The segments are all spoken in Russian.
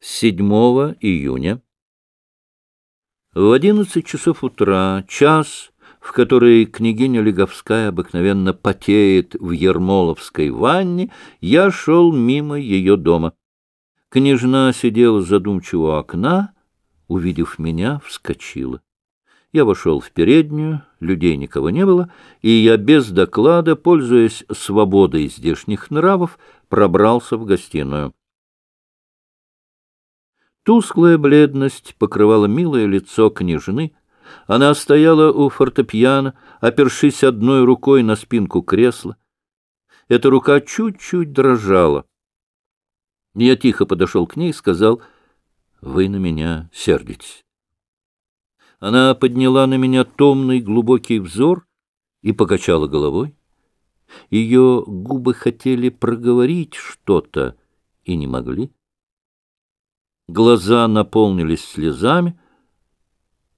7 июня. В одиннадцать часов утра, час, в который княгиня Леговская обыкновенно потеет в Ермоловской ванне, я шел мимо ее дома. Княжна сидела задумчиво у окна, увидев меня, вскочила. Я вошел в переднюю, людей никого не было, и я без доклада, пользуясь свободой здешних нравов, пробрался в гостиную. Тусклая бледность покрывала милое лицо княжны. Она стояла у фортепиано, опершись одной рукой на спинку кресла. Эта рука чуть-чуть дрожала. Я тихо подошел к ней и сказал, «Вы на меня сердитесь». Она подняла на меня томный глубокий взор и покачала головой. Ее губы хотели проговорить что-то и не могли. Глаза наполнились слезами.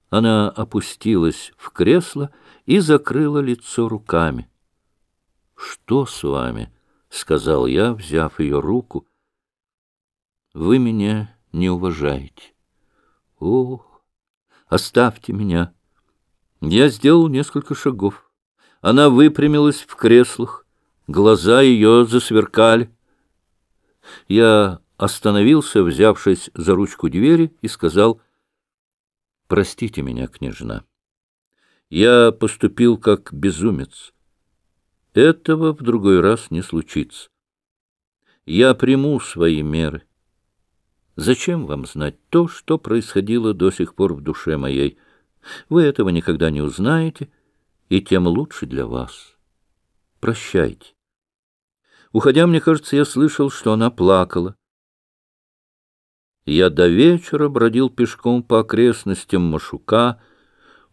Она опустилась в кресло и закрыла лицо руками. — Что с вами? — сказал я, взяв ее руку. — Вы меня не уважаете. — Ох, оставьте меня. Я сделал несколько шагов. Она выпрямилась в креслах. Глаза ее засверкали. Я остановился, взявшись за ручку двери, и сказал, «Простите меня, княжна. Я поступил как безумец. Этого в другой раз не случится. Я приму свои меры. Зачем вам знать то, что происходило до сих пор в душе моей? Вы этого никогда не узнаете, и тем лучше для вас. Прощайте. Уходя, мне кажется, я слышал, что она плакала. Я до вечера бродил пешком по окрестностям Машука,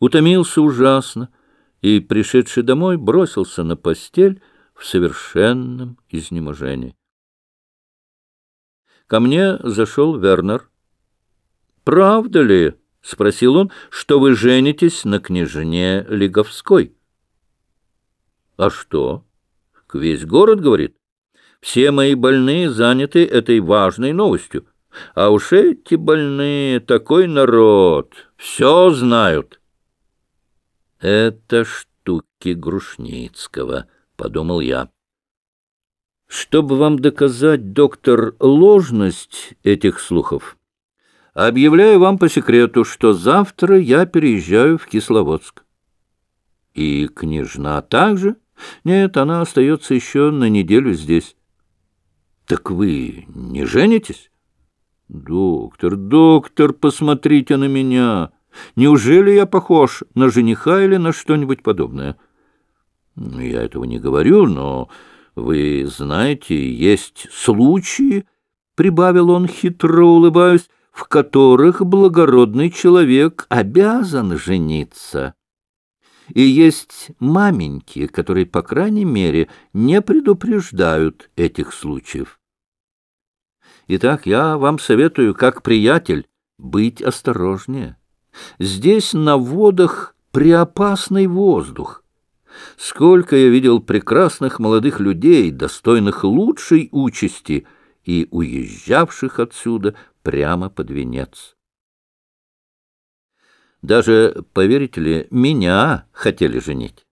утомился ужасно и, пришедший домой, бросился на постель в совершенном изнеможении. Ко мне зашел Вернер. «Правда ли, — спросил он, — что вы женитесь на княжне Лиговской?» «А что?» — весь город говорит. «Все мои больные заняты этой важной новостью». А уж эти больные, такой народ, все знают. Это штуки Грушницкого, — подумал я. Чтобы вам доказать, доктор, ложность этих слухов, объявляю вам по секрету, что завтра я переезжаю в Кисловодск. И княжна также? Нет, она остается еще на неделю здесь. Так вы не женитесь? «Доктор, доктор, посмотрите на меня! Неужели я похож на жениха или на что-нибудь подобное?» «Я этого не говорю, но вы знаете, есть случаи, — прибавил он, хитро улыбаясь, — в которых благородный человек обязан жениться. И есть маменьки, которые, по крайней мере, не предупреждают этих случаев. Итак, я вам советую, как приятель, быть осторожнее. Здесь на водах преопасный воздух. Сколько я видел прекрасных молодых людей, достойных лучшей участи и уезжавших отсюда прямо под венец. Даже, поверите ли, меня хотели женить.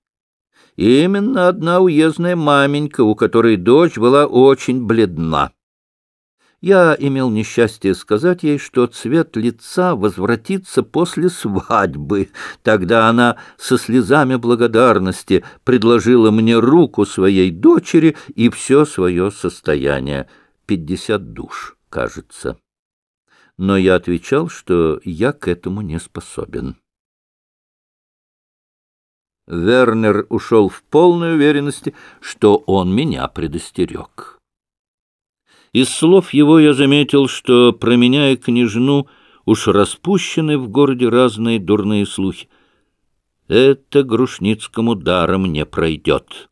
именно одна уездная маменька, у которой дочь была очень бледна. Я имел несчастье сказать ей, что цвет лица возвратится после свадьбы. Тогда она со слезами благодарности предложила мне руку своей дочери и все свое состояние. Пятьдесят душ, кажется. Но я отвечал, что я к этому не способен. Вернер ушел в полной уверенности, что он меня предостерег. Из слов его я заметил, что, променяя княжну, уж распущены в городе разные дурные слухи. Это Грушницкому даром не пройдет.